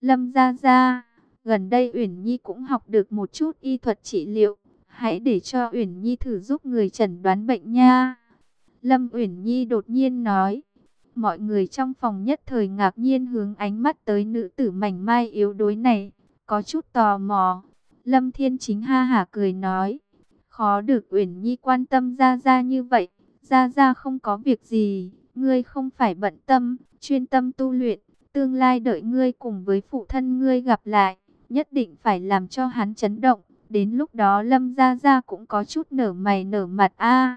Lâm Gia Gia, gần đây Uyển Nhi cũng học được một chút y thuật trị liệu. Hãy để cho Uyển Nhi thử giúp người chẩn đoán bệnh nha. Lâm Uyển Nhi đột nhiên nói. Mọi người trong phòng nhất thời ngạc nhiên hướng ánh mắt tới nữ tử mảnh mai yếu đuối này, có chút tò mò. Lâm Thiên Chính ha hả cười nói, khó được Uyển Nhi quan tâm Gia Gia như vậy, Gia Gia không có việc gì, ngươi không phải bận tâm, chuyên tâm tu luyện, tương lai đợi ngươi cùng với phụ thân ngươi gặp lại, nhất định phải làm cho hắn chấn động, đến lúc đó Lâm Gia Gia cũng có chút nở mày nở mặt a.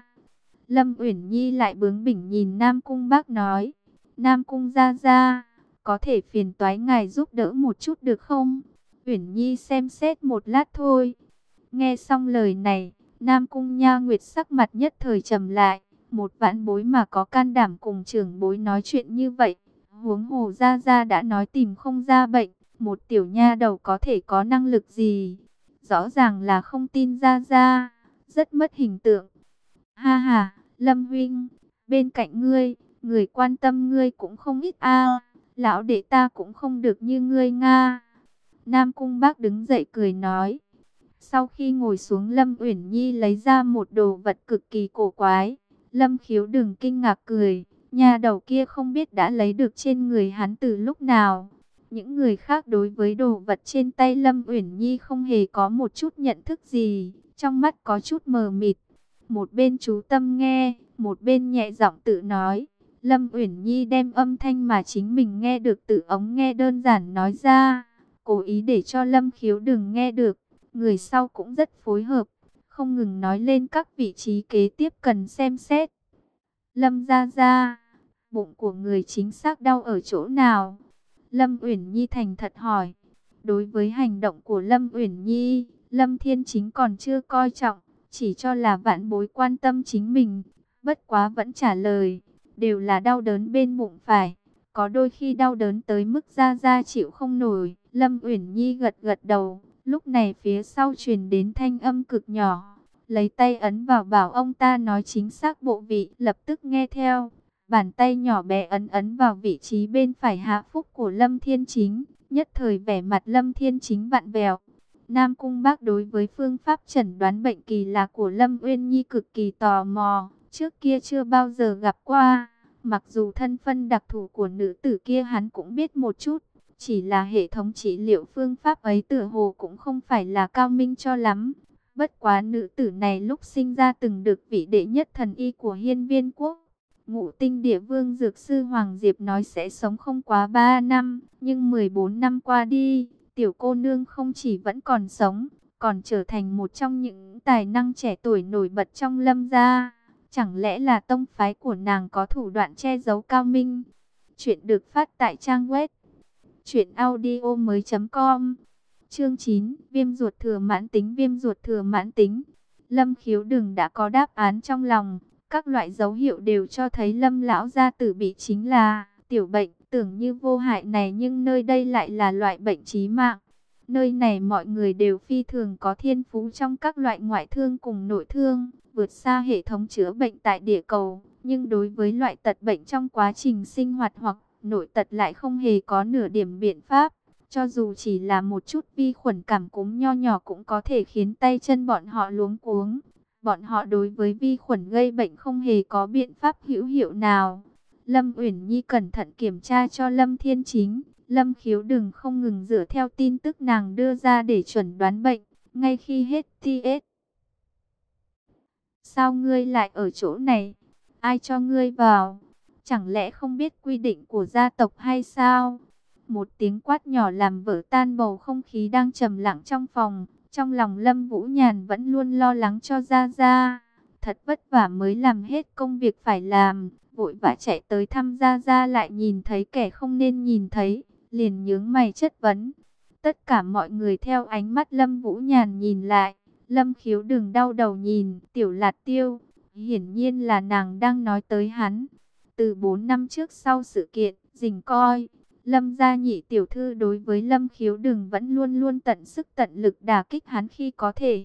Lâm Uyển Nhi lại bướng bỉnh nhìn Nam Cung Bác nói, Nam Cung Gia Gia, có thể phiền toái ngài giúp đỡ một chút được không? Uyển Nhi xem xét một lát thôi. Nghe xong lời này, Nam Cung Nha Nguyệt sắc mặt nhất thời trầm lại. Một vãn bối mà có can đảm cùng trưởng bối nói chuyện như vậy. Huống hồ Gia Gia đã nói tìm không ra bệnh. Một tiểu nha đầu có thể có năng lực gì? Rõ ràng là không tin Gia Gia. Rất mất hình tượng. Ha ha, Lâm Huynh, bên cạnh ngươi, người quan tâm ngươi cũng không ít a Lão đệ ta cũng không được như ngươi Nga. Nam Cung Bác đứng dậy cười nói. Sau khi ngồi xuống Lâm Uyển Nhi lấy ra một đồ vật cực kỳ cổ quái. Lâm khiếu đừng kinh ngạc cười. Nhà đầu kia không biết đã lấy được trên người hắn từ lúc nào. Những người khác đối với đồ vật trên tay Lâm Uyển Nhi không hề có một chút nhận thức gì. Trong mắt có chút mờ mịt. Một bên chú tâm nghe, một bên nhẹ giọng tự nói. Lâm Uyển Nhi đem âm thanh mà chính mình nghe được từ ống nghe đơn giản nói ra cố ý để cho Lâm Khiếu đừng nghe được. Người sau cũng rất phối hợp, không ngừng nói lên các vị trí kế tiếp cần xem xét. Lâm ra ra, bụng của người chính xác đau ở chỗ nào? Lâm Uyển Nhi thành thật hỏi. Đối với hành động của Lâm Uyển Nhi, Lâm Thiên Chính còn chưa coi trọng, chỉ cho là vạn bối quan tâm chính mình. Bất quá vẫn trả lời, đều là đau đớn bên bụng phải. Có đôi khi đau đớn tới mức ra ra chịu không nổi. Lâm Uyển Nhi gật gật đầu, lúc này phía sau truyền đến thanh âm cực nhỏ, lấy tay ấn vào bảo ông ta nói chính xác bộ vị, lập tức nghe theo. Bàn tay nhỏ bé ấn ấn vào vị trí bên phải hạ phúc của Lâm Thiên Chính, nhất thời vẻ mặt Lâm Thiên Chính vặn vẹo. Nam Cung Bác đối với phương pháp chẩn đoán bệnh kỳ lạ của Lâm Uyên Nhi cực kỳ tò mò, trước kia chưa bao giờ gặp qua. Mặc dù thân phân đặc thù của nữ tử kia hắn cũng biết một chút, chỉ là hệ thống trị liệu phương pháp ấy tựa hồ cũng không phải là cao minh cho lắm. Bất quá nữ tử này lúc sinh ra từng được vị đệ nhất thần y của hiên viên quốc. Ngụ tinh địa vương Dược Sư Hoàng Diệp nói sẽ sống không quá 3 năm, nhưng 14 năm qua đi, tiểu cô nương không chỉ vẫn còn sống, còn trở thành một trong những tài năng trẻ tuổi nổi bật trong lâm gia. Chẳng lẽ là tông phái của nàng có thủ đoạn che giấu cao minh? Chuyện được phát tại trang web Chuyện audio mới com Chương 9 Viêm ruột thừa mãn tính Viêm ruột thừa mãn tính Lâm khiếu đừng đã có đáp án trong lòng các loại dấu hiệu đều cho thấy lâm lão gia tử bị chính là Tiểu bệnh tưởng như vô hại này Nhưng nơi đây lại là loại bệnh chí mạng Nơi này mọi người đều phi thường có thiên phú trong các loại ngoại thương cùng nội thương, vượt xa hệ thống chữa bệnh tại địa cầu. Nhưng đối với loại tật bệnh trong quá trình sinh hoạt hoặc nội tật lại không hề có nửa điểm biện pháp. Cho dù chỉ là một chút vi khuẩn cảm cúm nho nhỏ cũng có thể khiến tay chân bọn họ luống cuống. Bọn họ đối với vi khuẩn gây bệnh không hề có biện pháp hữu hiệu nào. Lâm Uyển Nhi cẩn thận kiểm tra cho Lâm Thiên Chính. Lâm Khiếu đừng không ngừng dựa theo tin tức nàng đưa ra để chuẩn đoán bệnh. Ngay khi hết TS. Sao ngươi lại ở chỗ này? Ai cho ngươi vào? Chẳng lẽ không biết quy định của gia tộc hay sao? Một tiếng quát nhỏ làm vỡ tan bầu không khí đang trầm lặng trong phòng. Trong lòng Lâm Vũ Nhàn vẫn luôn lo lắng cho Gia Gia. Thật vất vả mới làm hết công việc phải làm. Vội vã chạy tới thăm Gia Gia lại nhìn thấy kẻ không nên nhìn thấy. Liền nhướng mày chất vấn. Tất cả mọi người theo ánh mắt Lâm Vũ Nhàn nhìn lại. Lâm khiếu đừng đau đầu nhìn. Tiểu lạt tiêu. Hiển nhiên là nàng đang nói tới hắn. Từ 4 năm trước sau sự kiện, dình coi, Lâm gia nhị tiểu thư đối với Lâm khiếu đừng vẫn luôn luôn tận sức tận lực đả kích hắn khi có thể.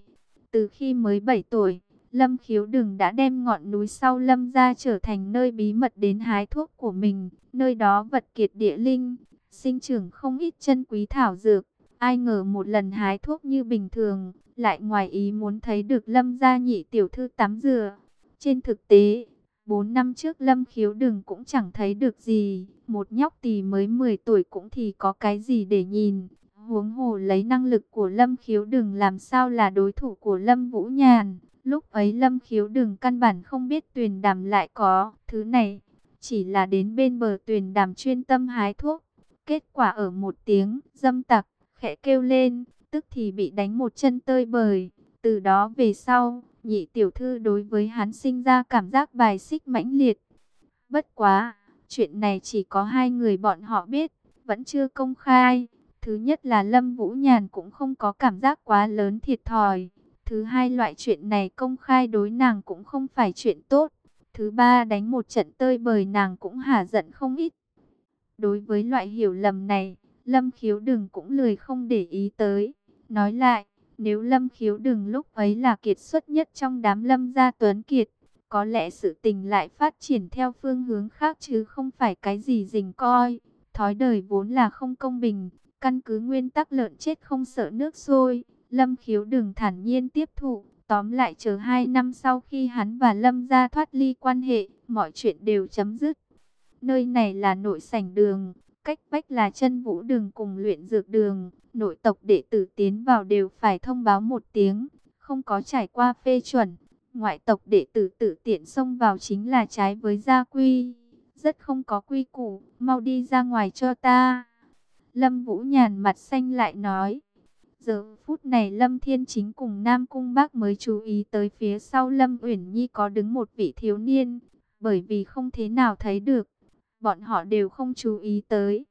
Từ khi mới 7 tuổi, Lâm khiếu đừng đã đem ngọn núi sau Lâm gia trở thành nơi bí mật đến hái thuốc của mình, nơi đó vật kiệt địa linh. sinh trưởng không ít chân quý thảo dược. Ai ngờ một lần hái thuốc như bình thường, lại ngoài ý muốn thấy được lâm gia nhị tiểu thư tắm dừa Trên thực tế, 4 năm trước lâm khiếu đừng cũng chẳng thấy được gì, một nhóc tỳ mới 10 tuổi cũng thì có cái gì để nhìn. Huống hồ lấy năng lực của lâm khiếu đừng làm sao là đối thủ của lâm vũ nhàn. Lúc ấy lâm khiếu đừng căn bản không biết tuyền đàm lại có thứ này, chỉ là đến bên bờ tuyền đàm chuyên tâm hái thuốc. Kết quả ở một tiếng dâm tặc, khẽ kêu lên, tức thì bị đánh một chân tơi bời. Từ đó về sau, nhị tiểu thư đối với hắn sinh ra cảm giác bài xích mãnh liệt. Bất quá, chuyện này chỉ có hai người bọn họ biết, vẫn chưa công khai. Thứ nhất là Lâm Vũ Nhàn cũng không có cảm giác quá lớn thiệt thòi. Thứ hai loại chuyện này công khai đối nàng cũng không phải chuyện tốt. Thứ ba đánh một trận tơi bời nàng cũng hả giận không ít. Đối với loại hiểu lầm này, Lâm khiếu đừng cũng lười không để ý tới. Nói lại, nếu Lâm khiếu đừng lúc ấy là kiệt xuất nhất trong đám Lâm gia tuấn kiệt, có lẽ sự tình lại phát triển theo phương hướng khác chứ không phải cái gì rình coi. Thói đời vốn là không công bình, căn cứ nguyên tắc lợn chết không sợ nước sôi. Lâm khiếu đừng thản nhiên tiếp thụ, tóm lại chờ hai năm sau khi hắn và Lâm ra thoát ly quan hệ, mọi chuyện đều chấm dứt. Nơi này là nội sảnh đường, cách bách là chân vũ đường cùng luyện dược đường. Nội tộc đệ tử tiến vào đều phải thông báo một tiếng, không có trải qua phê chuẩn. Ngoại tộc đệ tử tự tiện xông vào chính là trái với gia quy. Rất không có quy củ, mau đi ra ngoài cho ta. Lâm Vũ Nhàn mặt xanh lại nói. Giờ phút này Lâm Thiên Chính cùng Nam Cung Bác mới chú ý tới phía sau Lâm Uyển Nhi có đứng một vị thiếu niên. Bởi vì không thế nào thấy được, bọn họ đều không chú ý tới.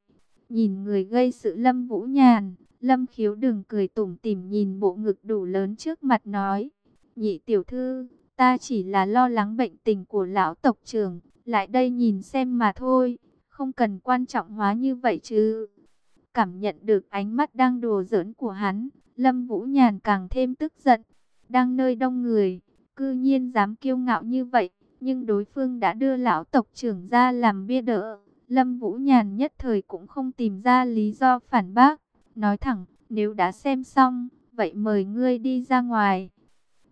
Nhìn người gây sự Lâm Vũ Nhàn, Lâm Khiếu đừng cười tủm tỉm nhìn bộ ngực đủ lớn trước mặt nói. Nhị tiểu thư, ta chỉ là lo lắng bệnh tình của lão tộc trưởng, lại đây nhìn xem mà thôi, không cần quan trọng hóa như vậy chứ. Cảm nhận được ánh mắt đang đùa giỡn của hắn, Lâm Vũ Nhàn càng thêm tức giận. Đang nơi đông người, cư nhiên dám kiêu ngạo như vậy, nhưng đối phương đã đưa lão tộc trưởng ra làm bia đỡ. Lâm Vũ Nhàn nhất thời cũng không tìm ra lý do phản bác, nói thẳng, nếu đã xem xong, vậy mời ngươi đi ra ngoài.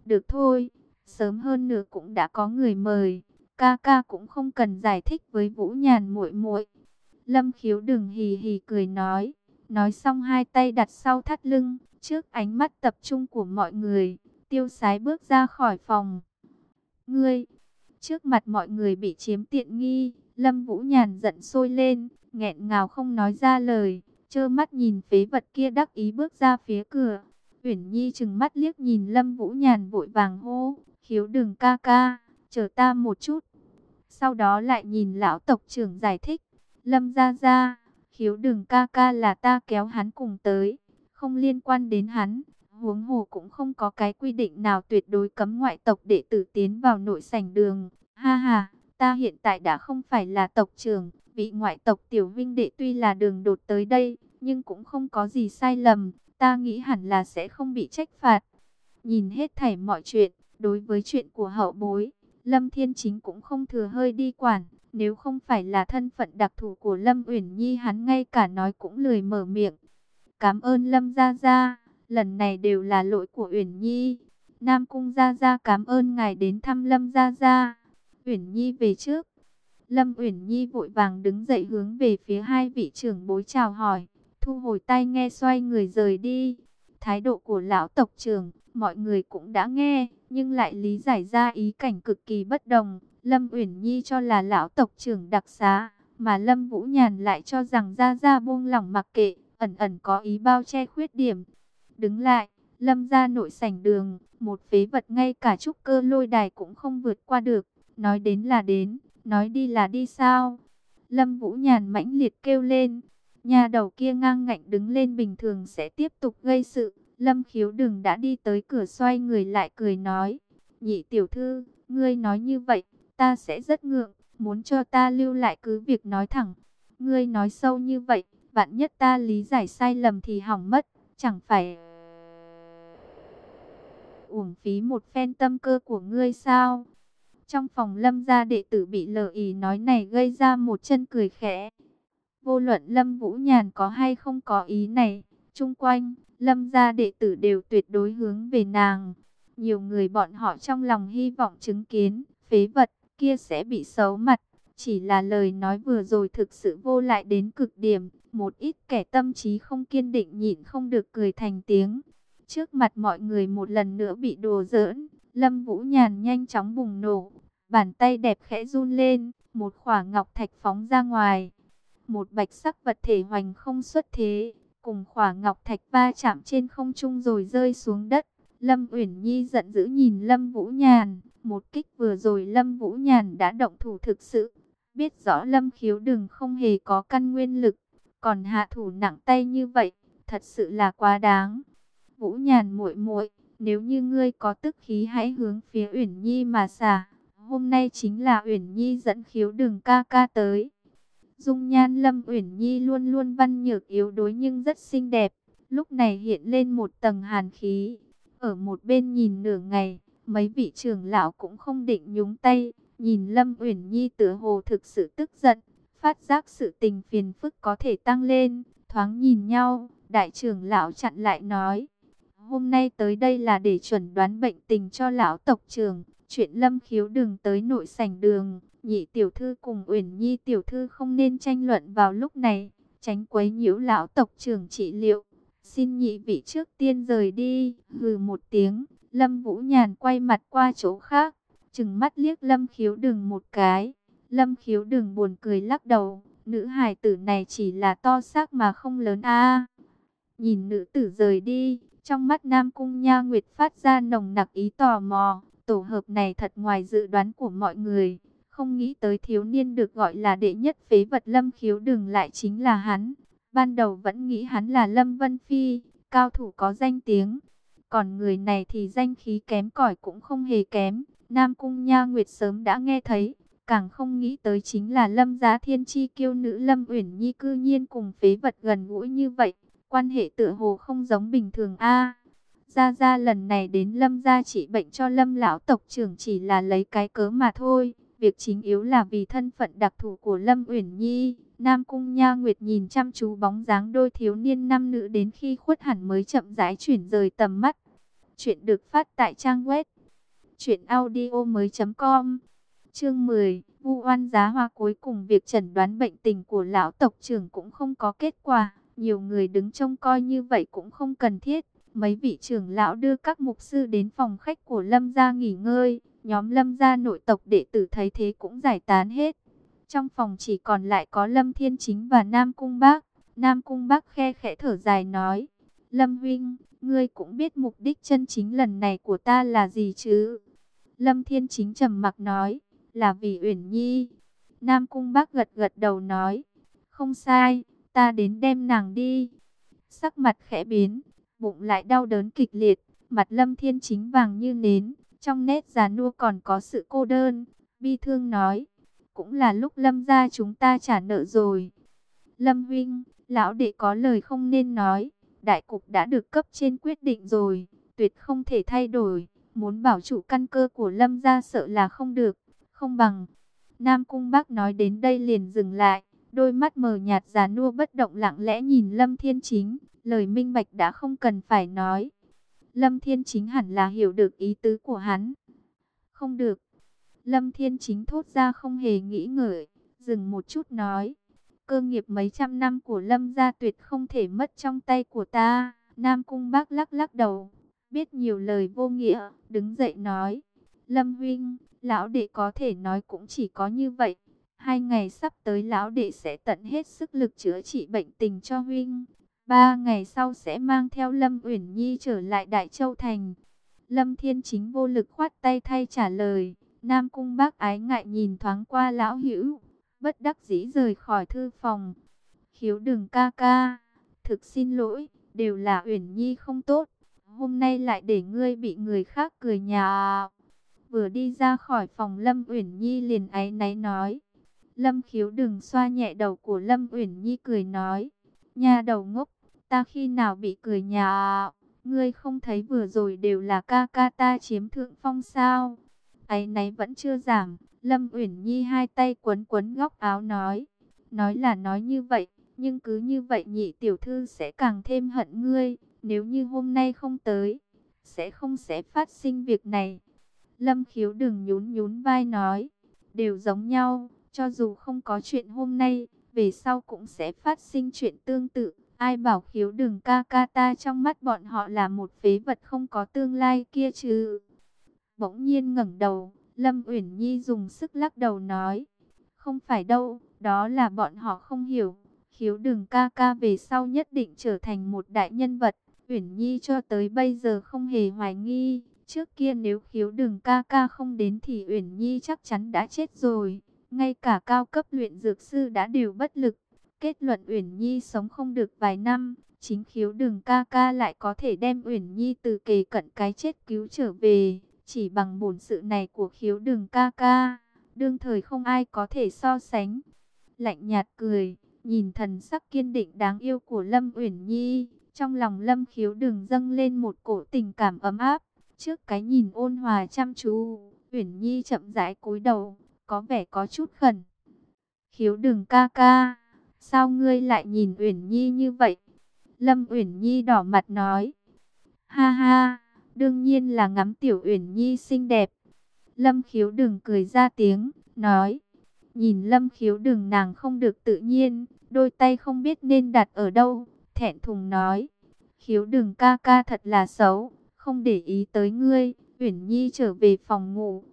Được thôi, sớm hơn nữa cũng đã có người mời, ca ca cũng không cần giải thích với Vũ Nhàn muội muội. Lâm Khiếu đừng hì hì cười nói, nói xong hai tay đặt sau thắt lưng, trước ánh mắt tập trung của mọi người, tiêu sái bước ra khỏi phòng. Ngươi, trước mặt mọi người bị chiếm tiện nghi, Lâm Vũ Nhàn giận sôi lên, nghẹn ngào không nói ra lời, trơ mắt nhìn phế vật kia đắc ý bước ra phía cửa. Uyển Nhi chừng mắt liếc nhìn Lâm Vũ Nhàn vội vàng hô, Hiếu đừng ca ca, chờ ta một chút. Sau đó lại nhìn lão tộc trưởng giải thích, Lâm ra ra, hiếu đừng ca ca là ta kéo hắn cùng tới, không liên quan đến hắn. Huống hồ cũng không có cái quy định nào tuyệt đối cấm ngoại tộc đệ tử tiến vào nội sảnh đường. Ha ha, ta hiện tại đã không phải là tộc trưởng, vị ngoại tộc tiểu vinh đệ tuy là đường đột tới đây, nhưng cũng không có gì sai lầm, ta nghĩ hẳn là sẽ không bị trách phạt. Nhìn hết thảy mọi chuyện, đối với chuyện của hậu bối, Lâm Thiên Chính cũng không thừa hơi đi quản, nếu không phải là thân phận đặc thù của Lâm Uyển Nhi hắn ngay cả nói cũng lười mở miệng. Cảm ơn Lâm Gia Gia, lần này đều là lỗi của Uyển Nhi. Nam Cung Gia Gia cảm ơn ngài đến thăm Lâm Gia Gia. Uyển Nhi về trước. Lâm Uyển Nhi vội vàng đứng dậy hướng về phía hai vị trưởng bối chào hỏi, thu hồi tay nghe xoay người rời đi. Thái độ của lão tộc trưởng, mọi người cũng đã nghe, nhưng lại lý giải ra ý cảnh cực kỳ bất đồng. Lâm Uyển Nhi cho là lão tộc trưởng đặc xá, mà Lâm Vũ Nhàn lại cho rằng Gia Gia buông lỏng mặc kệ, ẩn ẩn có ý bao che khuyết điểm. Đứng lại, Lâm ra nội sảnh đường, một phế vật ngay cả trúc cơ lôi đài cũng không vượt qua được. Nói đến là đến, nói đi là đi sao? Lâm Vũ Nhàn mãnh liệt kêu lên. Nhà đầu kia ngang ngạnh đứng lên bình thường sẽ tiếp tục gây sự. Lâm khiếu đừng đã đi tới cửa xoay người lại cười nói. Nhị tiểu thư, ngươi nói như vậy, ta sẽ rất ngượng. Muốn cho ta lưu lại cứ việc nói thẳng. Ngươi nói sâu như vậy, vạn nhất ta lý giải sai lầm thì hỏng mất. Chẳng phải uổng phí một phen tâm cơ của ngươi sao? Trong phòng lâm gia đệ tử bị lờ ý nói này gây ra một chân cười khẽ. Vô luận Lâm Vũ Nhàn có hay không có ý này, chung quanh, Lâm gia đệ tử đều tuyệt đối hướng về nàng. Nhiều người bọn họ trong lòng hy vọng chứng kiến, phế vật kia sẽ bị xấu mặt. Chỉ là lời nói vừa rồi thực sự vô lại đến cực điểm, một ít kẻ tâm trí không kiên định nhịn không được cười thành tiếng. Trước mặt mọi người một lần nữa bị đồ giỡn, Lâm Vũ Nhàn nhanh chóng bùng nổ, bàn tay đẹp khẽ run lên, một khỏa ngọc thạch phóng ra ngoài. Một bạch sắc vật thể hoành không xuất thế, cùng khỏa ngọc thạch va chạm trên không trung rồi rơi xuống đất. Lâm Uyển Nhi giận dữ nhìn Lâm Vũ Nhàn, một kích vừa rồi Lâm Vũ Nhàn đã động thủ thực sự, biết rõ Lâm Khiếu đừng không hề có căn nguyên lực, còn hạ thủ nặng tay như vậy, thật sự là quá đáng. Vũ Nhàn muội muội, nếu như ngươi có tức khí hãy hướng phía Uyển Nhi mà xả. Hôm nay chính là Uyển Nhi dẫn Khiếu Đường ca ca tới. Dung nhan Lâm Uyển Nhi luôn luôn văn nhược yếu đuối nhưng rất xinh đẹp, lúc này hiện lên một tầng hàn khí. Ở một bên nhìn nửa ngày, mấy vị trưởng lão cũng không định nhúng tay, nhìn Lâm Uyển Nhi tựa hồ thực sự tức giận, phát giác sự tình phiền phức có thể tăng lên, thoáng nhìn nhau, đại trưởng lão chặn lại nói: "Hôm nay tới đây là để chuẩn đoán bệnh tình cho lão tộc trưởng, chuyện Lâm Khiếu đừng tới nội sảnh đường." Nhị tiểu thư cùng Uyển Nhi tiểu thư không nên tranh luận vào lúc này, tránh quấy nhiễu lão tộc trưởng trị liệu. Xin nhị vị trước tiên rời đi, hừ một tiếng, Lâm Vũ Nhàn quay mặt qua chỗ khác, chừng mắt liếc Lâm Khiếu Đừng một cái. Lâm Khiếu Đừng buồn cười lắc đầu, nữ hài tử này chỉ là to xác mà không lớn a. Nhìn nữ tử rời đi, trong mắt Nam Cung Nha Nguyệt phát ra nồng nặc ý tò mò, tổ hợp này thật ngoài dự đoán của mọi người. Không nghĩ tới thiếu niên được gọi là đệ nhất phế vật Lâm Khiếu đừng lại chính là hắn. Ban đầu vẫn nghĩ hắn là Lâm Vân Phi, cao thủ có danh tiếng. Còn người này thì danh khí kém cỏi cũng không hề kém. Nam Cung Nha Nguyệt sớm đã nghe thấy, càng không nghĩ tới chính là Lâm Giá Thiên Chi kiêu nữ Lâm Uyển Nhi cư nhiên cùng phế vật gần gũi như vậy. Quan hệ tựa hồ không giống bình thường a. Gia Gia lần này đến Lâm gia trị bệnh cho Lâm lão tộc trưởng chỉ là lấy cái cớ mà thôi. Việc chính yếu là vì thân phận đặc thù của Lâm Uyển Nhi. Nam Cung Nha Nguyệt nhìn chăm chú bóng dáng đôi thiếu niên nam nữ đến khi khuất hẳn mới chậm rãi chuyển rời tầm mắt. Chuyện được phát tại trang web truyệnaudiomoi.com. Chương 10, Vu oan giá hoa cuối cùng việc chẩn đoán bệnh tình của lão tộc trưởng cũng không có kết quả, nhiều người đứng trông coi như vậy cũng không cần thiết. Mấy vị trưởng lão đưa các mục sư đến phòng khách của Lâm gia nghỉ ngơi, Nhóm lâm gia nội tộc đệ tử thấy thế cũng giải tán hết. Trong phòng chỉ còn lại có Lâm Thiên Chính và Nam Cung Bác. Nam Cung Bác khe khẽ thở dài nói. Lâm Huynh, ngươi cũng biết mục đích chân chính lần này của ta là gì chứ? Lâm Thiên Chính trầm mặc nói. Là vì Uyển Nhi. Nam Cung Bác gật gật đầu nói. Không sai, ta đến đem nàng đi. Sắc mặt khẽ biến, bụng lại đau đớn kịch liệt. Mặt Lâm Thiên Chính vàng như nến trong nét già nua còn có sự cô đơn, bi thương nói, cũng là lúc lâm gia chúng ta trả nợ rồi. Lâm Vinh, lão đệ có lời không nên nói, đại cục đã được cấp trên quyết định rồi, tuyệt không thể thay đổi, muốn bảo chủ căn cơ của lâm gia sợ là không được, không bằng. Nam Cung Bác nói đến đây liền dừng lại, đôi mắt mờ nhạt già nua bất động lặng lẽ nhìn Lâm Thiên Chính, lời minh bạch đã không cần phải nói, Lâm Thiên Chính hẳn là hiểu được ý tứ của hắn. Không được. Lâm Thiên Chính thốt ra không hề nghĩ ngợi, dừng một chút nói. Cơ nghiệp mấy trăm năm của Lâm gia tuyệt không thể mất trong tay của ta. Nam Cung Bác lắc lắc đầu, biết nhiều lời vô nghĩa, đứng dậy nói. Lâm Huynh, lão đệ có thể nói cũng chỉ có như vậy. Hai ngày sắp tới lão đệ sẽ tận hết sức lực chữa trị bệnh tình cho Huynh. Ba ngày sau sẽ mang theo Lâm Uyển Nhi trở lại Đại Châu Thành. Lâm Thiên Chính vô lực khoát tay thay trả lời. Nam Cung bác ái ngại nhìn thoáng qua lão hữu. Bất đắc dĩ rời khỏi thư phòng. Khiếu đừng ca ca. Thực xin lỗi, đều là Uyển Nhi không tốt. Hôm nay lại để ngươi bị người khác cười nhà. Vừa đi ra khỏi phòng Lâm Uyển Nhi liền áy náy nói. Lâm khiếu đừng xoa nhẹ đầu của Lâm Uyển Nhi cười nói. Nhà đầu ngốc, ta khi nào bị cười nhà Ngươi không thấy vừa rồi đều là ca ca ta chiếm thượng phong sao? Ấy nấy vẫn chưa giảm, Lâm Uyển Nhi hai tay quấn quấn góc áo nói. Nói là nói như vậy, Nhưng cứ như vậy nhị tiểu thư sẽ càng thêm hận ngươi. Nếu như hôm nay không tới, sẽ không sẽ phát sinh việc này. Lâm khiếu đừng nhún nhún vai nói, đều giống nhau, cho dù không có chuyện hôm nay, về sau cũng sẽ phát sinh chuyện tương tự. Ai bảo khiếu đường ca ca ta trong mắt bọn họ là một phế vật không có tương lai kia chứ. Bỗng nhiên ngẩng đầu, Lâm Uyển Nhi dùng sức lắc đầu nói, không phải đâu, đó là bọn họ không hiểu. Khiếu đường ca ca về sau nhất định trở thành một đại nhân vật. Uyển Nhi cho tới bây giờ không hề hoài nghi. Trước kia nếu khiếu đường ca ca không đến thì Uyển Nhi chắc chắn đã chết rồi. Ngay cả cao cấp luyện dược sư đã đều bất lực. Kết luận Uyển Nhi sống không được vài năm. Chính khiếu đường ca ca lại có thể đem Uyển Nhi từ kề cận cái chết cứu trở về. Chỉ bằng bổn sự này của khiếu đường ca ca. Đương thời không ai có thể so sánh. Lạnh nhạt cười, nhìn thần sắc kiên định đáng yêu của Lâm Uyển Nhi. Trong lòng Lâm khiếu đường dâng lên một cổ tình cảm ấm áp. Trước cái nhìn ôn hòa chăm chú, Uyển Nhi chậm rãi cúi đầu, có vẻ có chút khẩn. Khiếu đừng ca ca, sao ngươi lại nhìn Uyển Nhi như vậy? Lâm Uyển Nhi đỏ mặt nói. Ha ha, đương nhiên là ngắm tiểu Uyển Nhi xinh đẹp. Lâm khiếu đừng cười ra tiếng, nói. Nhìn lâm khiếu đừng nàng không được tự nhiên, đôi tay không biết nên đặt ở đâu, thẹn thùng nói. Khiếu đừng ca ca thật là xấu, không để ý tới ngươi, Uyển Nhi trở về phòng ngủ.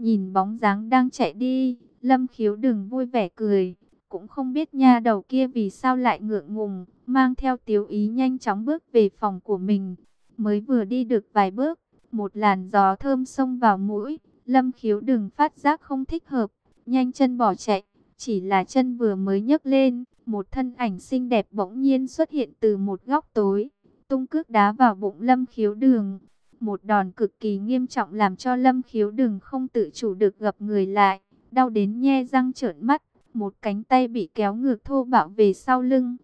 Nhìn bóng dáng đang chạy đi, lâm khiếu đừng vui vẻ cười, cũng không biết nha đầu kia vì sao lại ngượng ngùng, mang theo tiếu ý nhanh chóng bước về phòng của mình. Mới vừa đi được vài bước, một làn gió thơm xông vào mũi, lâm khiếu đừng phát giác không thích hợp, nhanh chân bỏ chạy, chỉ là chân vừa mới nhấc lên, một thân ảnh xinh đẹp bỗng nhiên xuất hiện từ một góc tối, tung cước đá vào bụng Lâm Khiếu Đường. Một đòn cực kỳ nghiêm trọng làm cho Lâm Khiếu Đường không tự chủ được gập người lại, đau đến nhe răng trợn mắt, một cánh tay bị kéo ngược thô bạo về sau lưng.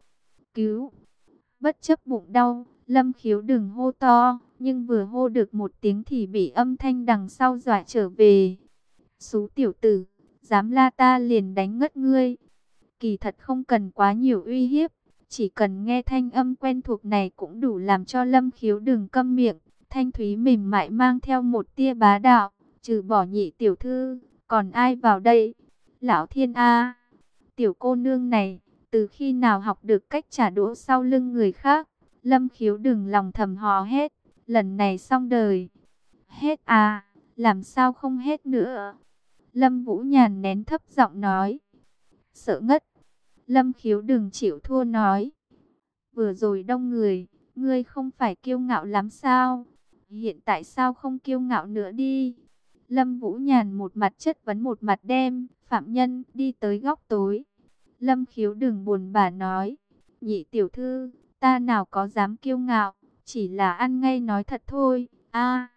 Cứu! Bất chấp bụng đau, Lâm Khiếu Đường hô to, nhưng vừa hô được một tiếng thì bị âm thanh đằng sau dọa trở về. Xú tiểu tử! dám la ta liền đánh ngất ngươi. Kỳ thật không cần quá nhiều uy hiếp, chỉ cần nghe thanh âm quen thuộc này cũng đủ làm cho lâm khiếu đừng câm miệng. Thanh thúy mềm mại mang theo một tia bá đạo, trừ bỏ nhị tiểu thư, còn ai vào đây? Lão thiên A, tiểu cô nương này, từ khi nào học được cách trả đũa sau lưng người khác? Lâm khiếu đừng lòng thầm hò hết, lần này xong đời. Hết à, làm sao không hết nữa? Lâm Vũ Nhàn nén thấp giọng nói. Sợ ngất. Lâm Khiếu đừng chịu thua nói. Vừa rồi đông người, ngươi không phải kiêu ngạo lắm sao? Hiện tại sao không kiêu ngạo nữa đi? Lâm Vũ Nhàn một mặt chất vấn một mặt đem, phạm nhân đi tới góc tối. Lâm Khiếu đừng buồn bà nói. Nhị tiểu thư, ta nào có dám kiêu ngạo, chỉ là ăn ngay nói thật thôi. a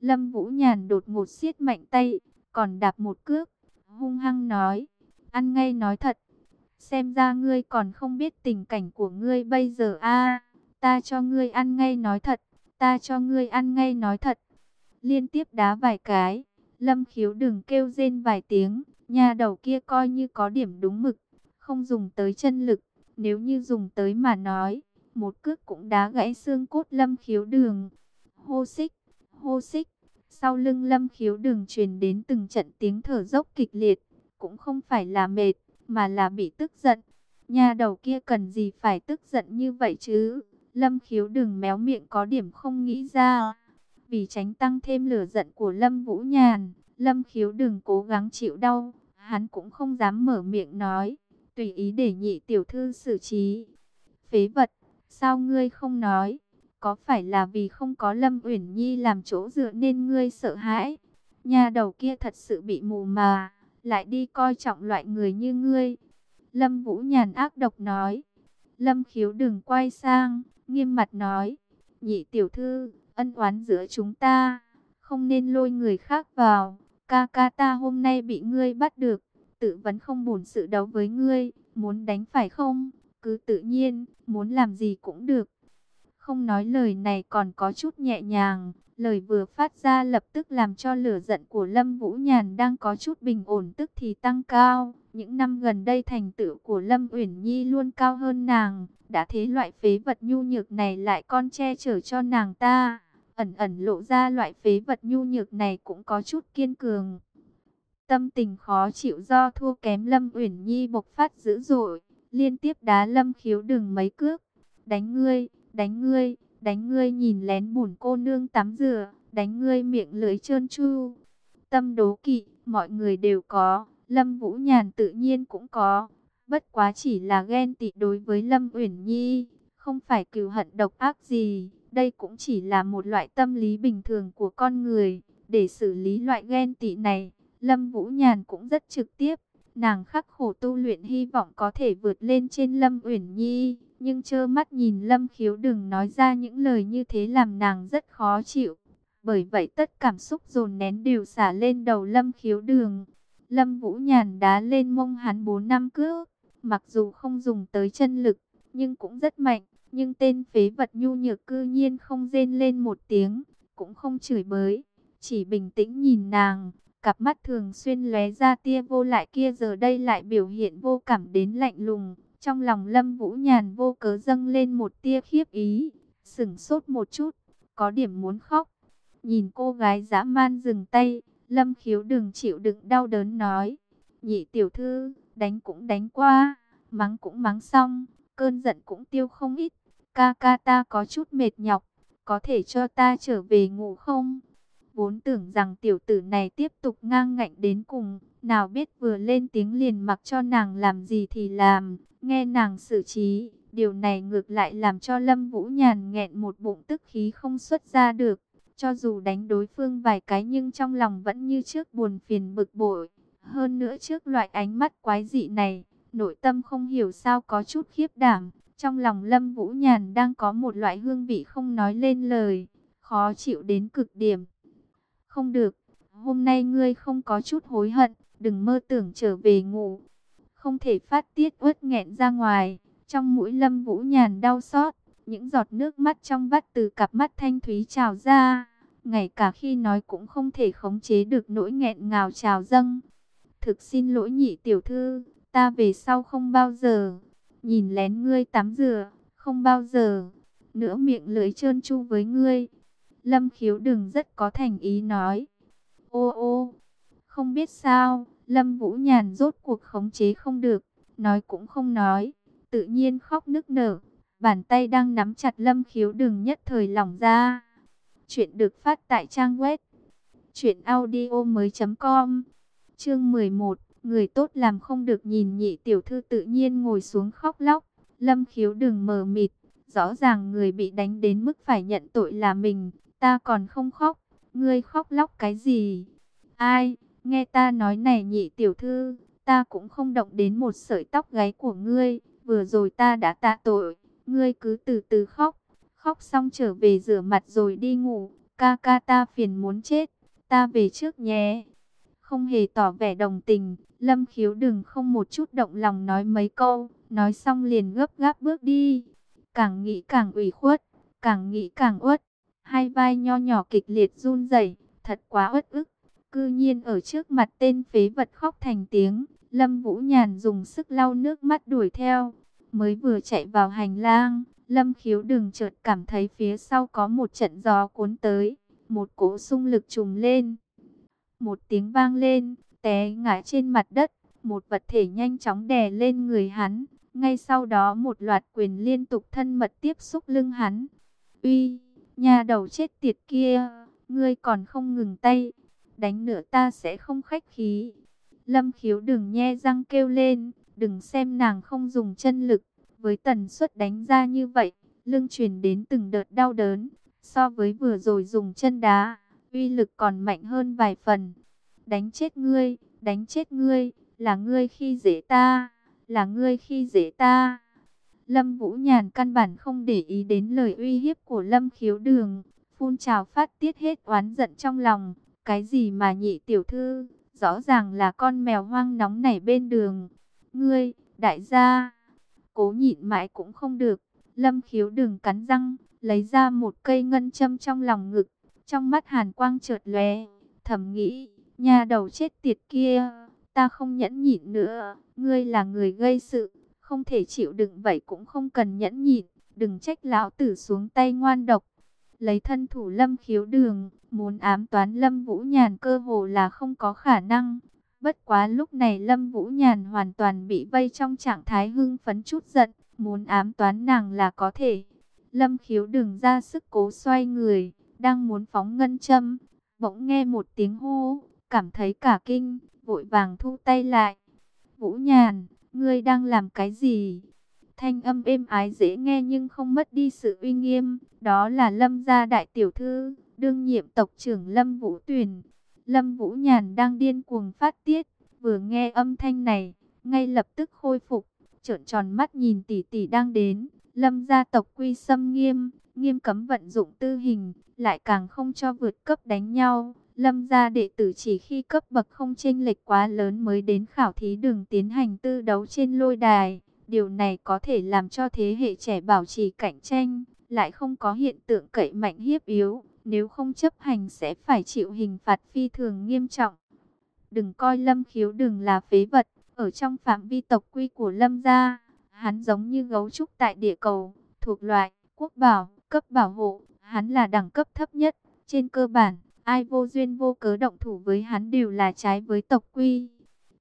Lâm Vũ Nhàn đột ngột siết mạnh tay, còn đạp một cước, hung hăng nói, ăn ngay nói thật, xem ra ngươi còn không biết tình cảnh của ngươi bây giờ a ta cho ngươi ăn ngay nói thật, ta cho ngươi ăn ngay nói thật. Liên tiếp đá vài cái, lâm khiếu đừng kêu rên vài tiếng, nhà đầu kia coi như có điểm đúng mực, không dùng tới chân lực, nếu như dùng tới mà nói, một cước cũng đá gãy xương cốt lâm khiếu đường. Hô xích, hô xích, sau lưng lâm khiếu đường truyền đến từng trận tiếng thở dốc kịch liệt, cũng không phải là mệt, mà là bị tức giận. Nhà đầu kia cần gì phải tức giận như vậy chứ? Lâm khiếu đường méo miệng có điểm không nghĩ ra. Vì tránh tăng thêm lửa giận của Lâm Vũ Nhàn, Lâm khiếu đường cố gắng chịu đau, hắn cũng không dám mở miệng nói, tùy ý để nhị tiểu thư xử trí. Phế vật, sao ngươi không nói? Có phải là vì không có Lâm Uyển Nhi làm chỗ dựa nên ngươi sợ hãi? Nhà đầu kia thật sự bị mù mà, lại đi coi trọng loại người như ngươi. Lâm Vũ nhàn ác độc nói. Lâm khiếu đừng quay sang, nghiêm mặt nói. Nhị tiểu thư, ân oán giữa chúng ta, không nên lôi người khác vào. Ca ca ta hôm nay bị ngươi bắt được, tự vấn không buồn sự đấu với ngươi, muốn đánh phải không? Cứ tự nhiên, muốn làm gì cũng được. Không nói lời này còn có chút nhẹ nhàng, Lời vừa phát ra lập tức làm cho lửa giận của Lâm Vũ Nhàn đang có chút bình ổn tức thì tăng cao. Những năm gần đây thành tựu của Lâm Uyển Nhi luôn cao hơn nàng, đã thế loại phế vật nhu nhược này lại con che chở cho nàng ta. Ẩn ẩn lộ ra loại phế vật nhu nhược này cũng có chút kiên cường. Tâm tình khó chịu do thua kém Lâm Uyển Nhi bộc phát dữ dội, liên tiếp đá Lâm Khiếu đừng mấy cước. Đánh ngươi, đánh ngươi, đánh ngươi nhìn lén bùn cô nương tắm rửa, đánh ngươi miệng lưỡi trơn tru. Tâm đố kỵ, mọi người đều có, Lâm Vũ Nhàn tự nhiên cũng có. Bất quá chỉ là ghen tị đối với Lâm Uyển Nhi, không phải cừu hận độc ác gì. Đây cũng chỉ là một loại tâm lý bình thường của con người. Để xử lý loại ghen tị này, Lâm Vũ Nhàn cũng rất trực tiếp. Nàng khắc khổ tu luyện hy vọng có thể vượt lên trên Lâm Uyển Nhi. Nhưng trơ mắt nhìn Lâm Khiếu đừng nói ra những lời như thế làm nàng rất khó chịu. Bởi vậy tất cảm xúc dồn nén đều xả lên đầu Lâm Khiếu đường. Lâm Vũ Nhàn đá lên mông hắn 4 năm cước. Mặc dù không dùng tới chân lực, nhưng cũng rất mạnh. Nhưng tên phế vật nhu nhược cư nhiên không rên lên một tiếng, cũng không chửi bới. Chỉ bình tĩnh nhìn nàng, cặp mắt thường xuyên lóe ra tia vô lại kia giờ đây lại biểu hiện vô cảm đến lạnh lùng. Trong lòng Lâm Vũ Nhàn vô cớ dâng lên một tia khiếp ý, sửng sốt một chút, có điểm muốn khóc. Nhìn cô gái dã man dừng tay, Lâm Khiếu đừng chịu đựng đau đớn nói. Nhị tiểu thư, đánh cũng đánh qua, mắng cũng mắng xong, cơn giận cũng tiêu không ít. Ca ca ta có chút mệt nhọc, có thể cho ta trở về ngủ không? Vốn tưởng rằng tiểu tử này tiếp tục ngang ngạnh đến cùng, nào biết vừa lên tiếng liền mặc cho nàng làm gì thì làm, nghe nàng xử trí. Điều này ngược lại làm cho Lâm Vũ Nhàn nghẹn một bụng tức khí không xuất ra được. Cho dù đánh đối phương vài cái nhưng trong lòng vẫn như trước buồn phiền bực bội. Hơn nữa trước loại ánh mắt quái dị này, nội tâm không hiểu sao có chút khiếp đảm. Trong lòng Lâm Vũ Nhàn đang có một loại hương vị không nói lên lời, khó chịu đến cực điểm. Không được, hôm nay ngươi không có chút hối hận, đừng mơ tưởng trở về ngủ. Không thể phát tiết uất nghẹn ra ngoài, trong mũi Lâm Vũ Nhàn đau xót, những giọt nước mắt trong vắt từ cặp mắt thanh thúy trào ra. Ngay cả khi nói cũng không thể khống chế được nỗi nghẹn ngào trào dâng. Thực xin lỗi nhị tiểu thư, ta về sau không bao giờ nhìn lén ngươi tắm rửa, không bao giờ nữa miệng lưỡi trơn tru với ngươi. Lâm khiếu đừng rất có thành ý nói. Ô ô, không biết sao, Lâm Vũ Nhàn rốt cuộc khống chế không được, nói cũng không nói, tự nhiên khóc nức nở. Bàn tay đang nắm chặt Lâm khiếu đừng nhất thời lỏng ra. Chuyện được phát tại trang web truyệnaudiomoi.com. Chương 11 Người tốt làm không được nhìn nhị tiểu thư tự nhiên ngồi xuống khóc lóc. Lâm khiếu đừng mờ mịt. Rõ ràng người bị đánh đến mức phải nhận tội là mình. Ta còn không khóc. Ngươi khóc lóc cái gì? Ai? Nghe ta nói này nhị tiểu thư. Ta cũng không động đến một sợi tóc gáy của ngươi. Vừa rồi ta đã tạ tội. Ngươi cứ từ từ khóc. Khóc xong trở về rửa mặt rồi đi ngủ. Ca ca ta phiền muốn chết. Ta về trước nhé không hề tỏ vẻ đồng tình. Lâm khiếu đừng không một chút động lòng nói mấy câu, nói xong liền gấp gáp bước đi. Càng nghĩ càng ủy khuất, càng nghĩ càng uất. Hai vai nho nhỏ kịch liệt run rẩy, thật quá uất ức. Cư nhiên ở trước mặt tên phế vật khóc thành tiếng, Lâm Vũ Nhàn dùng sức lau nước mắt đuổi theo. Mới vừa chạy vào hành lang, Lâm khiếu đừng chợt cảm thấy phía sau có một trận gió cuốn tới, một cỗ sung lực trùng lên. Một tiếng vang lên, té ngã trên mặt đất, một vật thể nhanh chóng đè lên người hắn. Ngay sau đó một loạt quyền liên tục thân mật tiếp xúc lưng hắn. Uy, nhà đầu chết tiệt kia, ngươi còn không ngừng tay, đánh nữa ta sẽ không khách khí. Lâm khiếu đừng nhe răng kêu lên, đừng xem nàng không dùng chân lực, với tần suất đánh ra như vậy, lưng truyền đến từng đợt đau đớn, so với vừa rồi dùng chân đá, uy lực còn mạnh hơn vài phần. Đánh chết ngươi, đánh chết ngươi, là ngươi khi dễ ta, là ngươi khi dễ ta. Lâm Vũ Nhàn căn bản không để ý đến lời uy hiếp của Lâm Khiếu Đường, phun trào phát tiết hết oán giận trong lòng. Cái gì mà nhị tiểu thư, rõ ràng là con mèo hoang nóng nảy bên đường. Ngươi, đại gia, cố nhịn mãi cũng không được. Lâm Khiếu Đường cắn răng, lấy ra một cây ngân châm trong lòng ngực, trong mắt hàn quang chợt lóe, thầm nghĩ, nhà đầu chết tiệt kia, ta không nhẫn nhịn nữa, ngươi là người gây sự, không thể chịu đựng vậy cũng không cần nhẫn nhịn, đừng trách lão tử xuống tay ngoan độc. Lấy thân thủ lâm khiếu đường, muốn ám toán lâm vũ nhàn cơ hồ là không có khả năng. Bất quá lúc này lâm vũ nhàn hoàn toàn bị vây trong trạng thái hưng phấn chút giận, muốn ám toán nàng là có thể. Lâm khiếu đường ra sức cố xoay người, đang muốn phóng ngân châm, bỗng nghe một tiếng hô, cảm thấy cả kinh, vội vàng thu tay lại. Vũ Nhàn, ngươi đang làm cái gì? Thanh âm êm ái dễ nghe nhưng không mất đi sự uy nghiêm, đó là Lâm gia đại tiểu thư, đương nhiệm tộc trưởng Lâm Vũ Tuyền. Lâm Vũ Nhàn đang điên cuồng phát tiết, vừa nghe âm thanh này, ngay lập tức khôi phục, trợn tròn mắt nhìn tỷ tỷ đang đến. Lâm gia tộc quy xâm nghiêm, nghiêm cấm vận dụng tư hình, lại càng không cho vượt cấp đánh nhau. Lâm gia đệ tử chỉ khi cấp bậc không chênh lệch quá lớn mới đến khảo thí đường tiến hành tư đấu trên lôi đài. Điều này có thể làm cho thế hệ trẻ bảo trì cạnh tranh, lại không có hiện tượng cậy mạnh hiếp yếu. Nếu không chấp hành sẽ phải chịu hình phạt phi thường nghiêm trọng. Đừng coi lâm khiếu đừng là phế vật, ở trong phạm vi tộc quy của lâm gia, hắn giống như gấu trúc tại địa cầu, thuộc loại quốc bảo, cấp bảo hộ, hắn là đẳng cấp thấp nhất. Trên cơ bản, ai vô duyên vô cớ động thủ với hắn đều là trái với tộc quy.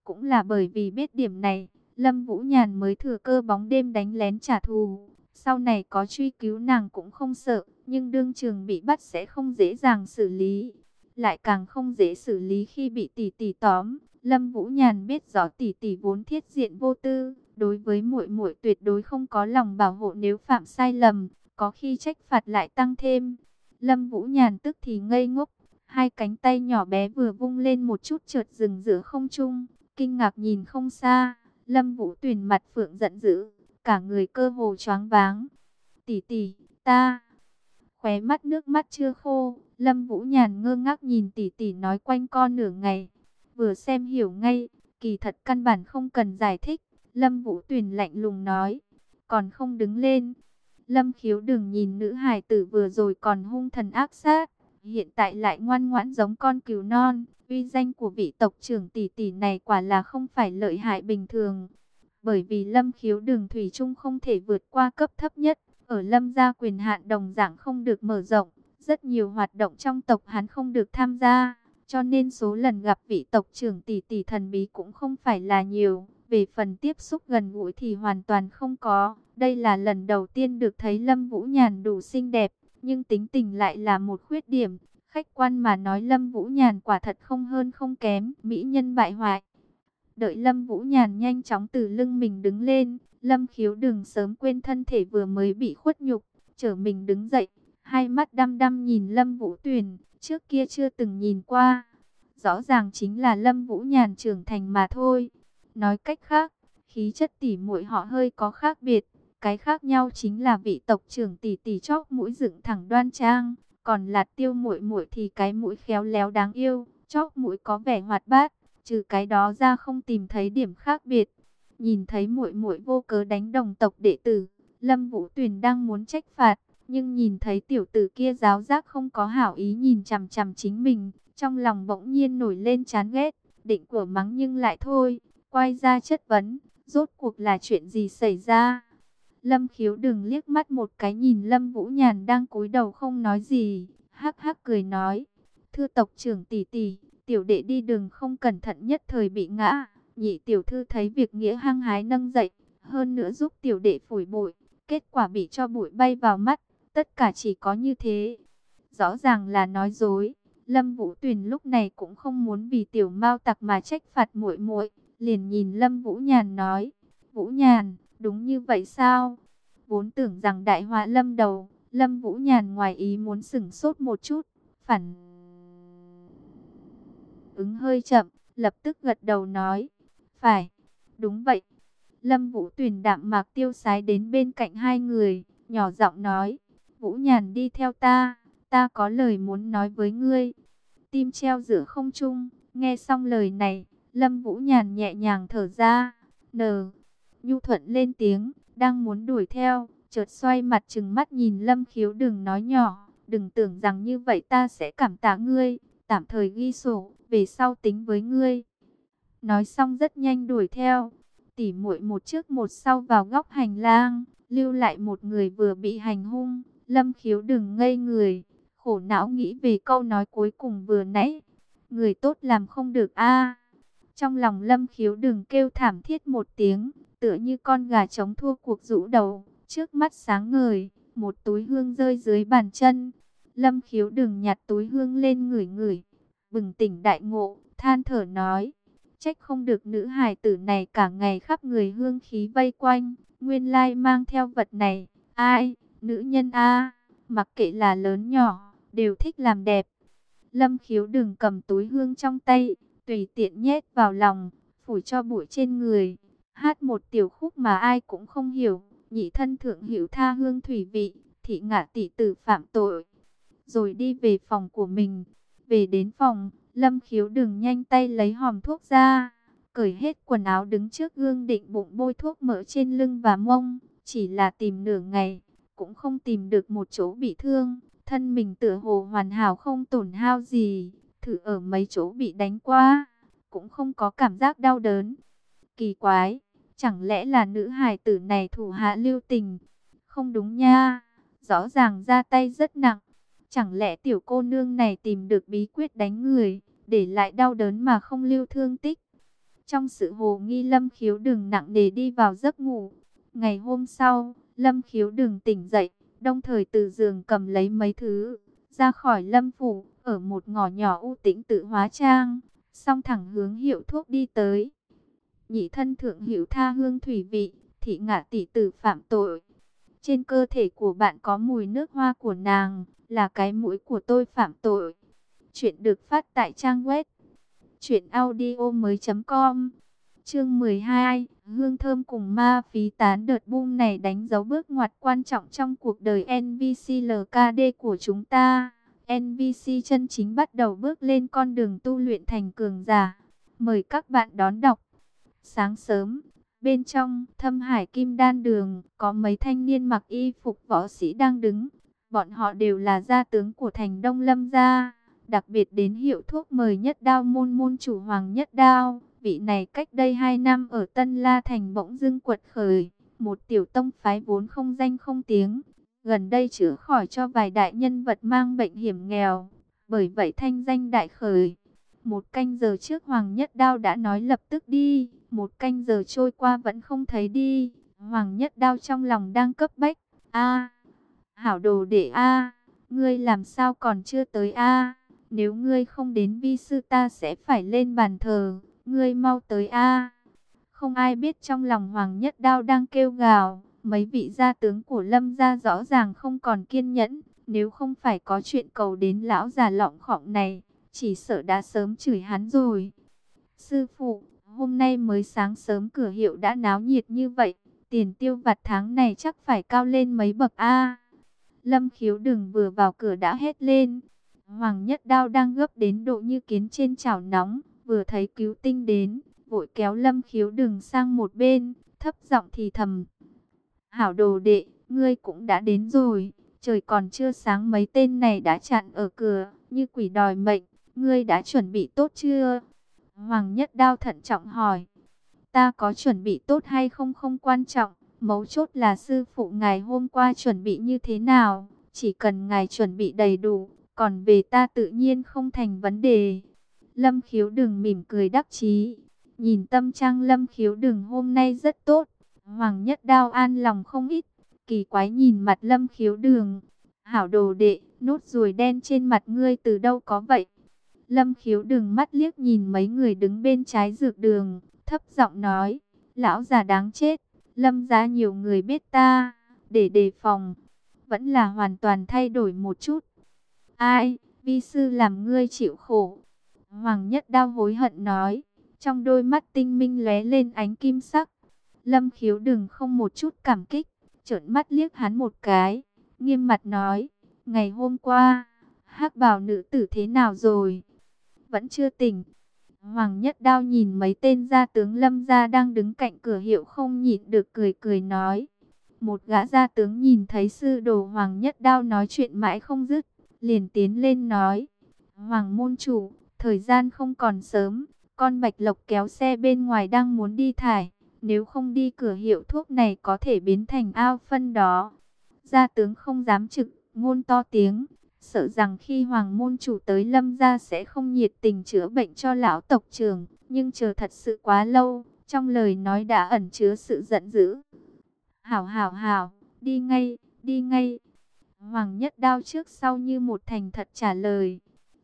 Cũng là bởi vì biết điểm này, Lâm Vũ Nhàn mới thừa cơ bóng đêm đánh lén trả thù. Sau này có truy cứu nàng cũng không sợ, nhưng đương trường bị bắt sẽ không dễ dàng xử lý. Lại càng không dễ xử lý khi bị tỷ tỷ tóm. Lâm Vũ Nhàn biết rõ tỷ tỷ vốn thiết diện vô tư, đối với muội muội tuyệt đối không có lòng bảo hộ nếu phạm sai lầm, có khi trách phạt lại tăng thêm. Lâm Vũ Nhàn tức thì ngây ngốc, hai cánh tay nhỏ bé vừa vung lên một chút chợt dừng giữa không trung, kinh ngạc nhìn không xa. Lâm Vũ Tuyền mặt phượng giận dữ, cả người cơ hồ choáng váng. "Tỷ tỷ, ta." Khóe mắt nước mắt chưa khô, Lâm Vũ Nhàn ngơ ngác nhìn tỷ tỷ nói quanh co nửa ngày, vừa xem hiểu ngay, kỳ thật căn bản không cần giải thích. Lâm Vũ Tuyền lạnh lùng nói, "Còn không đứng lên." Lâm Khiếu đừng nhìn nữ hài tử vừa rồi còn hung thần ác sát, hiện tại lại ngoan ngoãn giống con cừu non, Uy danh của vị tộc trưởng tỷ tỷ này quả là không phải lợi hại bình thường. Bởi vì lâm khiếu đường thủy chung không thể vượt qua cấp thấp nhất. Ở lâm gia quyền hạn đồng dạng không được mở rộng. Rất nhiều hoạt động trong tộc hắn không được tham gia. Cho nên số lần gặp vị tộc trưởng tỷ tỷ thần bí cũng không phải là nhiều. Về phần tiếp xúc gần gũi thì hoàn toàn không có. Đây là lần đầu tiên được thấy Lâm Vũ Nhàn đủ xinh đẹp. Nhưng tính tình lại là một khuyết điểm. Khách quan mà nói Lâm Vũ Nhàn quả thật không hơn không kém, mỹ nhân bại hoại. Đợi Lâm Vũ Nhàn nhanh chóng từ lưng mình đứng lên, Lâm Khiếu đừng sớm quên thân thể vừa mới bị khuất nhục, trở mình đứng dậy, hai mắt đăm đăm nhìn Lâm Vũ Tuyền, trước kia chưa từng nhìn qua. Rõ ràng chính là Lâm Vũ Nhàn trưởng thành mà thôi. Nói cách khác, khí chất tỉ muội họ hơi có khác biệt, cái khác nhau chính là vị tộc trưởng tỷ tỷ chóp mũi dựng thẳng đoan trang, còn lạt tiêu muội muội thì cái mũi khéo léo đáng yêu, chóp mũi có vẻ hoạt bát, trừ cái đó ra không tìm thấy điểm khác biệt. Nhìn thấy muội muội vô cớ đánh đồng tộc đệ tử, Lâm Vũ Tuyền đang muốn trách phạt, nhưng nhìn thấy tiểu tử kia giáo giác không có hảo ý nhìn chằm chằm chính mình, trong lòng bỗng nhiên nổi lên chán ghét, định của mắng nhưng lại thôi, quay ra chất vấn, rốt cuộc là chuyện gì xảy ra? Lâm khiếu đừng liếc mắt một cái nhìn Lâm Vũ Nhàn đang cúi đầu không nói gì. Hắc hắc cười nói. Thưa tộc trưởng tỷ tỷ, tiểu đệ đi đường không cẩn thận nhất thời bị ngã. Nhị tiểu thư thấy việc nghĩa hăng hái nâng dậy. Hơn nữa giúp tiểu đệ phủi bụi. Kết quả bị cho bụi bay vào mắt. Tất cả chỉ có như thế. Rõ ràng là nói dối. Lâm Vũ Tuyền lúc này cũng không muốn vì tiểu mao tặc mà trách phạt muội muội, liền nhìn Lâm Vũ Nhàn nói: "Vũ Nhàn, Đúng như vậy sao? Vốn tưởng rằng đại họa lâm đầu, lâm vũ nhàn ngoài ý muốn sửng sốt một chút, phản ứng hơi chậm, lập tức gật đầu nói, phải, đúng vậy. Lâm Vũ Tuyền đạm mạc tiêu sái đến bên cạnh hai người, nhỏ giọng nói, Vũ Nhàn đi theo ta, ta có lời muốn nói với ngươi. Tim treo giữa không trung, nghe xong lời này, Lâm Vũ Nhàn nhẹ nhàng thở ra, nờ. Nhu Thuận lên tiếng, đang muốn đuổi theo, chợt xoay mặt chừng mắt nhìn Lâm Khiếu đừng nói nhỏ, đừng tưởng rằng như vậy ta sẽ cảm tạ ngươi, tạm thời ghi sổ, về sau tính với ngươi. Nói xong rất nhanh đuổi theo, tỉ muội một trước một sau vào góc hành lang, lưu lại một người vừa bị hành hung, lâm khiếu đừng ngây người, khổ não nghĩ về câu nói cuối cùng vừa nãy, người tốt làm không được a trong lòng lâm khiếu đừng kêu thảm thiết một tiếng, tựa như con gà trống thua cuộc rũ đầu, trước mắt sáng ngời, một túi hương rơi dưới bàn chân. Lâm khiếu đừng nhặt túi hương lên ngửi ngửi, bừng tỉnh đại ngộ, than thở nói. Trách không được nữ hài tử này cả ngày khắp người hương khí vây quanh, nguyên lai mang theo vật này. Ai, nữ nhân a mặc kệ là lớn nhỏ, đều thích làm đẹp. Lâm khiếu đừng cầm túi hương trong tay, tùy tiện nhét vào lòng, phủi cho bụi trên người. Hát một tiểu khúc mà ai cũng không hiểu, nhị thân thượng hiểu tha hương thủy vị, thị ngạ tỷ tử phạm tội. Rồi đi về phòng của mình, về đến phòng, lâm khiếu đừng nhanh tay lấy hòm thuốc ra, cởi hết quần áo đứng trước gương định bụng bôi thuốc mỡ trên lưng và mông, chỉ là tìm nửa ngày, cũng không tìm được một chỗ bị thương, thân mình tựa hồ hoàn hảo không tổn hao gì, thử ở mấy chỗ bị đánh qua, cũng không có cảm giác đau đớn. Kỳ quái! Chẳng lẽ là nữ hài tử này thủ hạ lưu tình? Không đúng nha, rõ ràng ra tay rất nặng. Chẳng lẽ tiểu cô nương này tìm được bí quyết đánh người, để lại đau đớn mà không lưu thương tích? Trong sự hồ nghi Lâm Khiếu đừng nặng để đi vào giấc ngủ. Ngày hôm sau, Lâm Khiếu đừng tỉnh dậy, đồng thời từ giường cầm lấy mấy thứ, ra khỏi Lâm Phủ, ở một ngõ nhỏ u tĩnh tự hóa trang, song thẳng hướng hiệu thuốc đi tới nhị thân thượng hiệu tha hương thủy vị, thị ngạ tỷ tử phạm tội. Trên cơ thể của bạn có mùi nước hoa của nàng, là cái mũi của tôi phạm tội. Chuyện được phát tại trang web truyệnaudiomoi.com. Chương 12, hương thơm cùng ma phí tán đợt boom này đánh dấu bước ngoặt quan trọng trong cuộc đời NVCLKD của chúng ta. NVC chân chính bắt đầu bước lên con đường tu luyện thành cường giả. Mời các bạn đón đọc Sáng sớm, bên trong thâm hải kim đan đường, có mấy thanh niên mặc y phục võ sĩ đang đứng. Bọn họ đều là gia tướng của thành Đông Lâm gia, đặc biệt đến hiệu thuốc mời nhất đao môn môn chủ hoàng nhất đao. Vị này cách đây 2 năm ở Tân La Thành bỗng dưng quật khởi, một tiểu tông phái vốn không danh không tiếng. Gần đây chữa khỏi cho vài đại nhân vật mang bệnh hiểm nghèo, bởi vậy thanh danh đại khởi. Một canh giờ trước Hoàng Nhất Đao đã nói lập tức đi, một canh giờ trôi qua vẫn không thấy đi. Hoàng Nhất Đao trong lòng đang cấp bách. a hảo đồ để a ngươi làm sao còn chưa tới a Nếu ngươi không đến vi sư ta sẽ phải lên bàn thờ, ngươi mau tới a Không ai biết trong lòng Hoàng Nhất Đao đang kêu gào. Mấy vị gia tướng của Lâm gia rõ ràng không còn kiên nhẫn, nếu không phải có chuyện cầu đến lão già lọng khọng này, chỉ sợ đã sớm chửi hắn rồi. Sư phụ, hôm nay mới sáng sớm cửa hiệu đã náo nhiệt như vậy, tiền tiêu vặt tháng này chắc phải cao lên mấy bậc A. Lâm khiếu đừng vừa vào cửa đã hét lên. Hoàng nhất đao đang gấp đến độ như kiến trên chảo nóng, vừa thấy cứu tinh đến, vội kéo lâm khiếu đừng sang một bên, thấp giọng thì thầm. Hảo đồ đệ, ngươi cũng đã đến rồi, trời còn chưa sáng mấy tên này đã chặn ở cửa, như quỷ đòi mệnh. Ngươi đã chuẩn bị tốt chưa? Hoàng Nhất Đao thận trọng hỏi. Ta có chuẩn bị tốt hay không không quan trọng. Mấu chốt là sư phụ ngài hôm qua chuẩn bị như thế nào. Chỉ cần ngài chuẩn bị đầy đủ. Còn về ta tự nhiên không thành vấn đề. Lâm khiếu đừng mỉm cười đắc chí. Nhìn tâm trang lâm khiếu đừng hôm nay rất tốt. Hoàng Nhất Đao an lòng không ít. Kỳ quái nhìn mặt lâm khiếu đường. Hảo đồ đệ, nốt ruồi đen trên mặt ngươi từ đâu có vậy? Lâm khiếu Đường mắt liếc nhìn mấy người đứng bên trái dược đường, thấp giọng nói, lão già đáng chết, lâm ra nhiều người biết ta, để đề phòng, vẫn là hoàn toàn thay đổi một chút. Ai, vi sư làm ngươi chịu khổ. Hoàng nhất đau hối hận nói, trong đôi mắt tinh minh lóe lên ánh kim sắc. Lâm khiếu đừng không một chút cảm kích, trợn mắt liếc hắn một cái, nghiêm mặt nói, ngày hôm qua, hắc bảo nữ tử thế nào rồi? vẫn chưa tỉnh. Hoàng Nhất Đao nhìn mấy tên gia tướng lâm gia đang đứng cạnh cửa hiệu không nhịn được cười cười nói. Một gã gia tướng nhìn thấy sư đồ Hoàng Nhất Đao nói chuyện mãi không dứt, liền tiến lên nói, Hoàng môn chủ, thời gian không còn sớm, con bạch lộc kéo xe bên ngoài đang muốn đi thải, nếu không đi cửa hiệu thuốc này có thể biến thành ao phân đó. Gia tướng không dám trực, ngôn to tiếng, sợ rằng khi hoàng môn chủ tới lâm gia sẽ không nhiệt tình chữa bệnh cho lão tộc trưởng, nhưng chờ thật sự quá lâu, trong lời nói đã ẩn chứa sự giận dữ. Hảo hảo hảo, đi ngay, đi ngay. Hoàng nhất đao trước sau như một thành thật trả lời.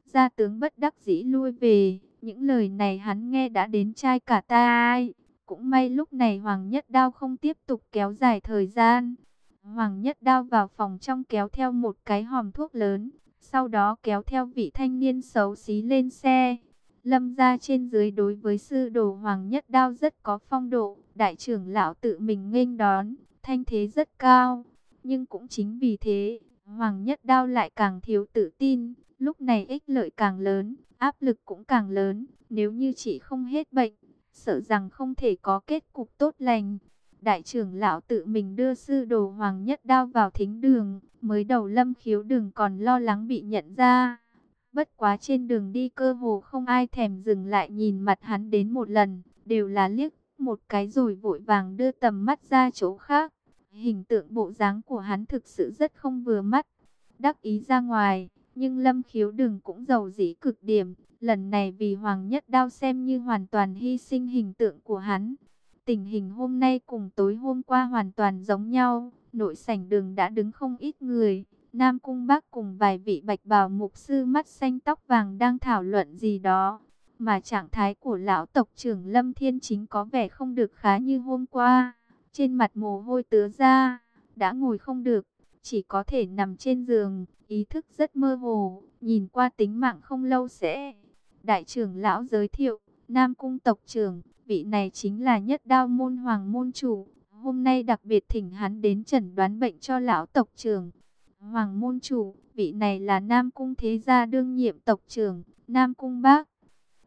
Gia tướng bất đắc dĩ lui về, những lời này hắn nghe đã đến trai cả ta ai. Cũng may lúc này Hoàng Nhất Đao không tiếp tục kéo dài thời gian. Hoàng Nhất Đao vào phòng trong kéo theo một cái hòm thuốc lớn, sau đó kéo theo vị thanh niên xấu xí lên xe. Lâm ra trên dưới đối với sư đồ Hoàng Nhất Đao rất có phong độ, đại trưởng lão tự mình nghênh đón, thanh thế rất cao. Nhưng cũng chính vì thế, Hoàng Nhất Đao lại càng thiếu tự tin, lúc này ích lợi càng lớn, áp lực cũng càng lớn, nếu như chỉ không hết bệnh, sợ rằng không thể có kết cục tốt lành. Đại trưởng lão tự mình đưa sư đồ Hoàng Nhất Đao vào thính đường, mới đầu lâm khiếu đường còn lo lắng bị nhận ra. Bất quá trên đường đi cơ hồ không ai thèm dừng lại nhìn mặt hắn đến một lần, đều là liếc một cái rồi vội vàng đưa tầm mắt ra chỗ khác. Hình tượng bộ dáng của hắn thực sự rất không vừa mắt. Đắc ý ra ngoài, nhưng lâm khiếu đừng cũng giàu dĩ cực điểm. Lần này vì Hoàng Nhất Đao xem như hoàn toàn hy sinh hình tượng của hắn. Tình hình hôm nay cùng tối hôm qua hoàn toàn giống nhau. Nội sảnh đường đã đứng không ít người. Nam Cung Bác cùng vài vị bạch bào mục sư mắt xanh tóc vàng đang thảo luận gì đó. Mà trạng thái của lão tộc trưởng Lâm Thiên Chính có vẻ không được khá như hôm qua. Trên mặt mồ hôi tứa ra, đã ngồi không được, chỉ có thể nằm trên giường, ý thức rất mơ hồ, nhìn qua tính mạng không lâu sẽ. Đại trưởng lão giới thiệu, Nam Cung tộc trưởng, vị này chính là nhất đao môn hoàng môn chủ. Hôm nay đặc biệt thỉnh hắn đến chẩn đoán bệnh cho lão tộc trưởng. Hoàng môn chủ, vị này là Nam Cung thế gia đương nhiệm tộc trưởng, Nam Cung bác.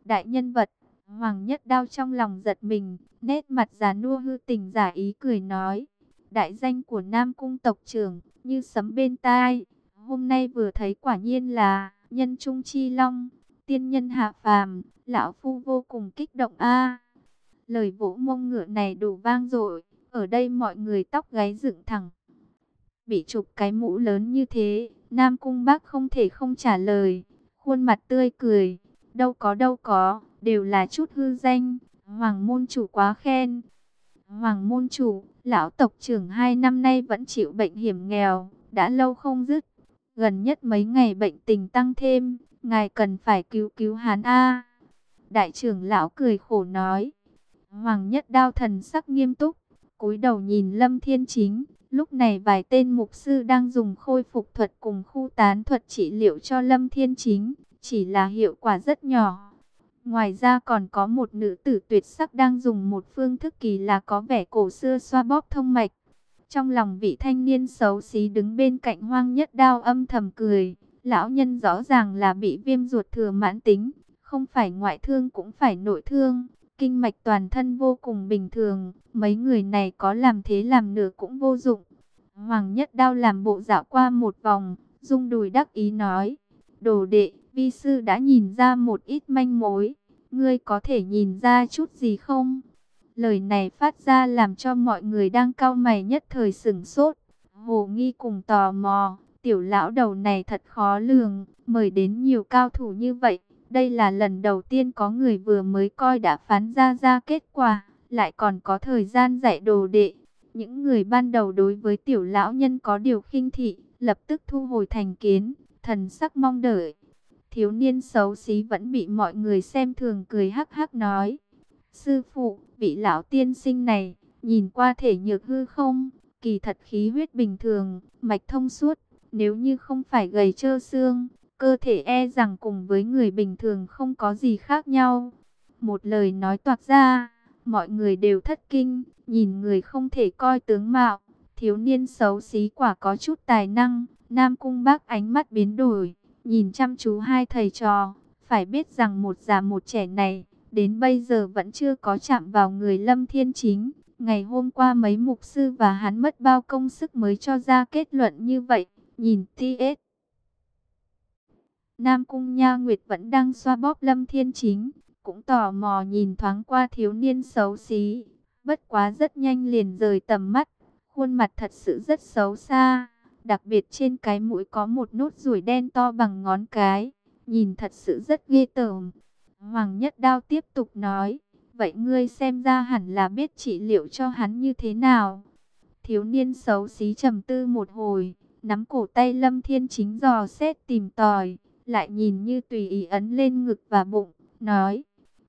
Đại nhân vật, Hoàng nhất đao trong lòng giật mình, nét mặt già nua hư tình giả ý cười nói. Đại danh của Nam Cung tộc trưởng, như sấm bên tai. Hôm nay vừa thấy quả nhiên là nhân trung chi long, tiên nhân hạ phàm, lão phu vô cùng kích động a. lời vỗ mông ngựa này đủ vang dội, ở đây mọi người tóc gáy dựng thẳng. Bị chụp cái mũ lớn như thế, Nam Cung bác không thể không trả lời, khuôn mặt tươi cười, đâu có đâu có, đều là chút hư danh, Hoàng môn chủ quá khen. Hoàng môn chủ, lão tộc trưởng hai năm nay vẫn chịu bệnh hiểm nghèo, đã lâu không dứt. Gần nhất mấy ngày bệnh tình tăng thêm, ngài cần phải cứu cứu hắn a. Đại trưởng lão cười khổ nói. Hoàng nhất đao thần sắc nghiêm túc, cúi đầu nhìn Lâm Thiên Chính. Lúc này vài tên mục sư đang dùng khôi phục thuật cùng khu tán thuật trị liệu cho Lâm Thiên Chính, chỉ là hiệu quả rất nhỏ. Ngoài ra còn có một nữ tử tuyệt sắc đang dùng một phương thức kỳ lạ có vẻ cổ xưa xoa bóp thông mạch. Trong lòng vị thanh niên xấu xí đứng bên cạnh hoang nhất đao âm thầm cười. Lão nhân rõ ràng là bị viêm ruột thừa mãn tính, không phải ngoại thương cũng phải nội thương. Kinh mạch toàn thân vô cùng bình thường, mấy người này có làm thế làm nửa cũng vô dụng. Hoàng nhất đao làm bộ dạo qua một vòng, dung đùi đắc ý nói. Đồ đệ, vi sư đã nhìn ra một ít manh mối. Ngươi có thể nhìn ra chút gì không? Lời này phát ra làm cho mọi người đang cao mày nhất thời sửng sốt. Hồ nghi cùng tò mò, tiểu lão đầu này thật khó lường, mời đến nhiều cao thủ như vậy. Đây là lần đầu tiên có người vừa mới coi đã phán ra ra kết quả, lại còn có thời gian dạy đồ đệ. Những người ban đầu đối với tiểu lão nhân có điều khinh thị, lập tức thu hồi thành kiến, thần sắc mong đợi. Thiếu niên xấu xí vẫn bị mọi người xem thường cười hắc hắc nói. Sư phụ, vị lão tiên sinh này, nhìn qua thể nhược hư không? Kỳ thật khí huyết bình thường, mạch thông suốt. Nếu như không phải gầy trơ xương, cơ thể e rằng cùng với người bình thường không có gì khác nhau. Một lời nói toạc ra, mọi người đều thất kinh, nhìn người không thể coi tướng mạo. Thiếu niên xấu xí quả có chút tài năng, Nam Cung bác ánh mắt biến đổi, nhìn chăm chú hai thầy trò, phải biết rằng một già một trẻ này, đến bây giờ vẫn chưa có chạm vào người Lâm Thiên Chính. Ngày hôm qua mấy mục sư và hắn mất bao công sức mới cho ra kết luận như vậy, nhìn T.S. Nam Cung Nha Nguyệt vẫn đang xoa bóp Lâm Thiên Chính, cũng tò mò nhìn thoáng qua thiếu niên xấu xí, bất quá rất nhanh liền rời tầm mắt, khuôn mặt thật sự rất xấu xa, đặc biệt trên cái mũi có một nốt ruồi đen to bằng ngón cái, nhìn thật sự rất ghê tởm. Hoàng Nhất Đao tiếp tục nói, vậy ngươi xem ra hẳn là biết trị liệu cho hắn như thế nào. Thiếu niên xấu xí trầm tư một hồi, nắm cổ tay Lâm Thiên Chính dò xét tìm tòi, lại nhìn như tùy ý ấn lên ngực và bụng, nói,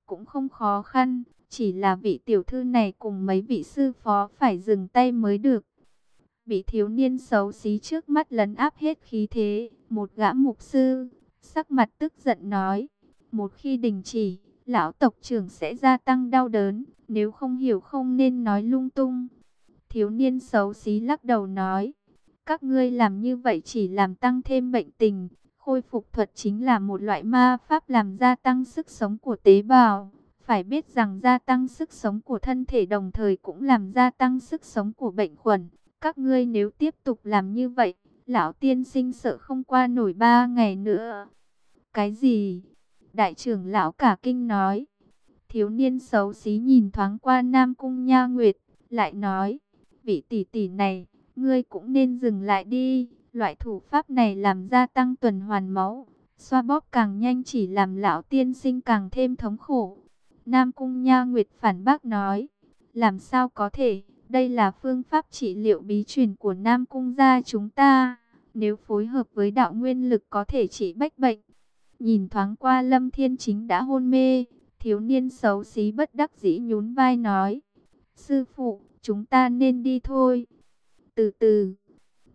cũng không khó khăn, chỉ là vị tiểu thư này cùng mấy vị sư phó phải dừng tay mới được. Bị thiếu niên xấu xí trước mắt lấn áp hết khí thế, một gã mục sư, sắc mặt tức giận nói, một khi đình chỉ, lão tộc trưởng sẽ gia tăng đau đớn, nếu không hiểu không nên nói lung tung. Thiếu niên xấu xí lắc đầu nói, các ngươi làm như vậy chỉ làm tăng thêm bệnh tình, khôi phục thuật chính là một loại ma pháp làm gia tăng sức sống của tế bào. Phải biết rằng gia tăng sức sống của thân thể đồng thời cũng làm gia tăng sức sống của bệnh khuẩn. Các ngươi nếu tiếp tục làm như vậy, lão tiên sinh sợ không qua nổi ba ngày nữa. Cái gì? Đại trưởng lão cả kinh nói. Thiếu niên xấu xí nhìn thoáng qua Nam Cung Nha Nguyệt, lại nói, vị tỷ tỷ này, ngươi cũng nên dừng lại đi. Loại thủ pháp này làm gia tăng tuần hoàn máu, xoa bóp càng nhanh chỉ làm lão tiên sinh càng thêm thống khổ. Nam Cung Nha Nguyệt phản bác nói, làm sao có thể, đây là phương pháp trị liệu bí truyền của Nam Cung gia chúng ta. Nếu phối hợp với đạo nguyên lực có thể trị bách bệnh. Nhìn thoáng qua Lâm Thiên Chính đã hôn mê, thiếu niên xấu xí bất đắc dĩ nhún vai nói. Sư phụ, chúng ta nên đi thôi. Từ từ,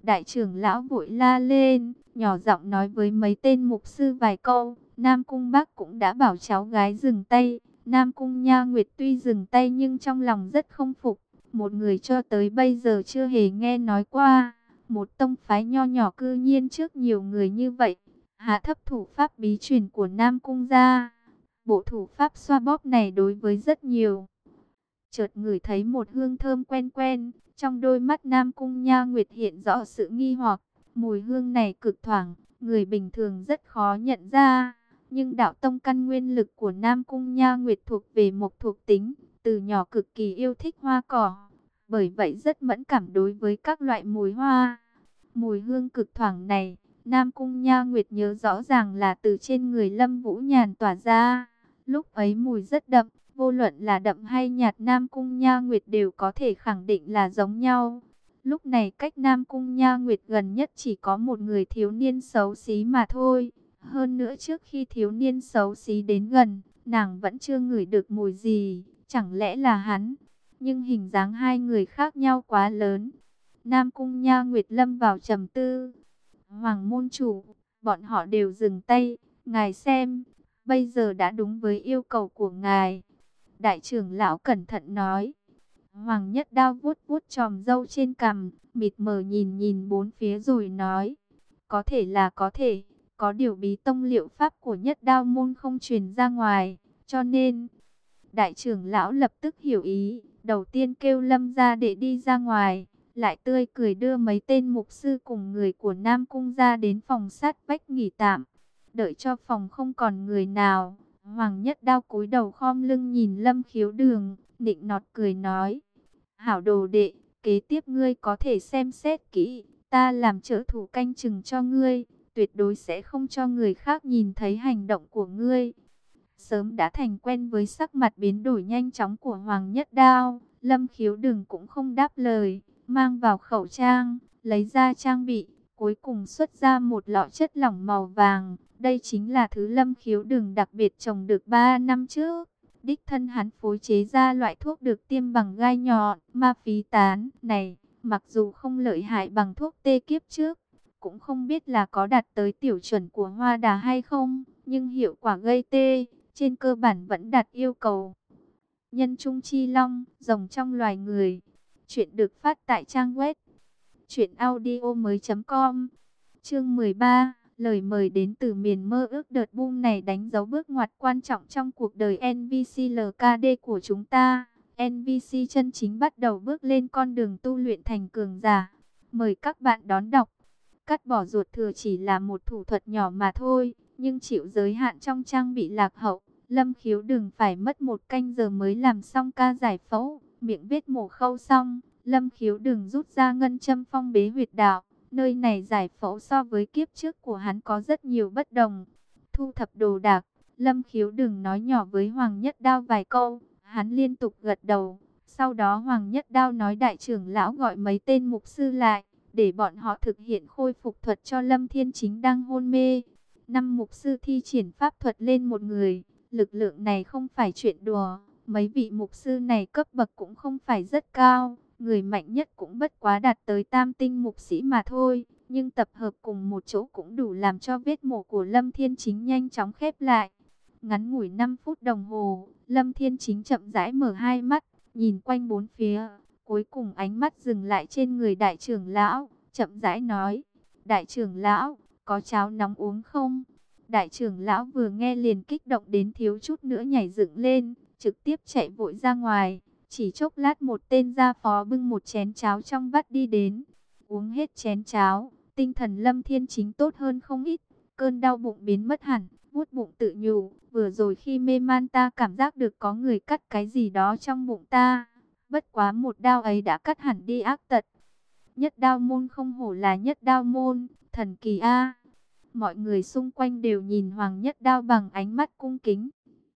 đại trưởng lão vội la lên, nhỏ giọng nói với mấy tên mục sư vài câu. Nam Cung Bác cũng đã bảo cháu gái dừng tay. Nam Cung Nha Nguyệt tuy dừng tay nhưng trong lòng rất không phục. Một người cho tới bây giờ chưa hề nghe nói qua. Một tông phái nho nhỏ cư nhiên trước nhiều người như vậy. Hạ thấp thủ pháp bí truyền của Nam Cung gia. Bộ thủ pháp xoa bóp này đối với rất nhiều. Chợt ngửi thấy một hương thơm quen quen. Trong đôi mắt Nam Cung Nha Nguyệt hiện rõ sự nghi hoặc. Mùi hương này cực thoảng. Người bình thường rất khó nhận ra. Nhưng đạo tông căn nguyên lực của Nam Cung Nha Nguyệt thuộc về một thuộc tính, từ nhỏ cực kỳ yêu thích hoa cỏ, bởi vậy rất mẫn cảm đối với các loại mùi hoa. Mùi hương cực thoảng này, Nam Cung Nha Nguyệt nhớ rõ ràng là từ trên người Lâm Vũ Nhàn tỏa ra. Lúc ấy mùi rất đậm, vô luận là đậm hay nhạt Nam Cung Nha Nguyệt đều có thể khẳng định là giống nhau. Lúc này cách Nam Cung Nha Nguyệt gần nhất chỉ có một người thiếu niên xấu xí mà thôi. Hơn nữa trước khi thiếu niên xấu xí đến gần, nàng vẫn chưa ngửi được mùi gì, chẳng lẽ là hắn. Nhưng hình dáng hai người khác nhau quá lớn. Nam Cung Nha Nguyệt Lâm vào trầm tư. Hoàng môn chủ, bọn họ đều dừng tay, ngài xem, bây giờ đã đúng với yêu cầu của ngài. Đại trưởng lão cẩn thận nói. Hoàng nhất đao vuốt vuốt tròm dâu trên cằm, mịt mờ nhìn nhìn bốn phía rồi nói. Có thể là có thể, có điều bí tông liệu pháp của nhất đao môn không truyền ra ngoài, cho nên... Đại trưởng lão lập tức hiểu ý, đầu tiên kêu lâm ra để đi ra ngoài, lại tươi cười đưa mấy tên mục sư cùng người của Nam Cung ra đến phòng sát vách nghỉ tạm. Đợi cho phòng không còn người nào, Hoàng Nhất đao cúi đầu khom lưng nhìn lâm khiếu đường, nịnh nọt cười nói. Hảo đồ đệ, kế tiếp ngươi có thể xem xét kỹ, ta làm trợ thủ canh chừng cho ngươi tuyệt đối sẽ không cho người khác nhìn thấy hành động của ngươi. Sớm đã thành quen với sắc mặt biến đổi nhanh chóng của Hoàng Nhất Đao, Lâm Khiếu Đừng cũng không đáp lời, mang vào khẩu trang, lấy ra trang bị, cuối cùng xuất ra một lọ chất lỏng màu vàng. Đây chính là thứ Lâm Khiếu đường đặc biệt trồng được 3 năm trước. Đích thân hắn phối chế ra loại thuốc được tiêm bằng gai nhọn, ma phí tán này, mặc dù không lợi hại bằng thuốc tê kiếp trước, cũng không biết là có đạt tới tiểu chuẩn của hoa đà hay không, nhưng hiệu quả gây tê, trên cơ bản vẫn đạt yêu cầu. Nhân trung chi long, rồng trong loài người. Chuyện được phát tại trang web truyệnaudiomoi.com. Chương 13, lời mời đến từ miền mơ ước đợt boom này đánh dấu bước ngoặt quan trọng trong cuộc đời NVCLKD của chúng ta. NVC chân chính bắt đầu bước lên con đường tu luyện thành cường giả. Mời các bạn đón đọc Cắt bỏ ruột thừa chỉ là một thủ thuật nhỏ mà thôi, nhưng chịu giới hạn trong trang bị lạc hậu. Lâm khiếu đừng phải mất một canh giờ mới làm xong ca giải phẫu, miệng vết mổ khâu xong. Lâm khiếu đừng rút ra ngân châm phong bế huyệt đạo. Nơi này giải phẫu so với kiếp trước của hắn có rất nhiều bất đồng. Thu thập đồ đạc, Lâm khiếu đừng nói nhỏ với Hoàng Nhất Đao vài câu. Hắn liên tục gật đầu. Sau đó Hoàng Nhất Đao nói đại trưởng lão gọi mấy tên mục sư lại, để bọn họ thực hiện khôi phục thuật cho Lâm Thiên Chính đang hôn mê. Năm mục sư thi triển pháp thuật lên một người, lực lượng này không phải chuyện đùa. Mấy vị mục sư này cấp bậc cũng không phải rất cao, người mạnh nhất cũng bất quá đạt tới tam tinh mục sĩ mà thôi. Nhưng tập hợp cùng một chỗ cũng đủ làm cho vết mổ của Lâm Thiên Chính nhanh chóng khép lại. Ngắn ngủi 5 phút đồng hồ, Lâm Thiên Chính chậm rãi mở hai mắt, nhìn quanh bốn phía. Cuối cùng ánh mắt dừng lại trên người đại trưởng lão, chậm rãi nói, đại trưởng lão, có cháo nóng uống không? Đại trưởng lão vừa nghe liền kích động đến thiếu chút nữa nhảy dựng lên, trực tiếp chạy vội ra ngoài. Chỉ chốc lát một tên gia phó bưng một chén cháo trong vắt đi đến. Uống hết chén cháo, tinh thần lâm thiên chính tốt hơn không ít. Cơn đau bụng biến mất hẳn, vuốt bụng tự nhủ. Vừa rồi khi mê man ta cảm giác được có người cắt cái gì đó trong bụng ta. Bất quá một đao ấy đã cắt hẳn đi ác tật. Nhất đao môn không hổ là nhất đao môn, thần kỳ A. Mọi người xung quanh đều nhìn Hoàng Nhất Đao bằng ánh mắt cung kính.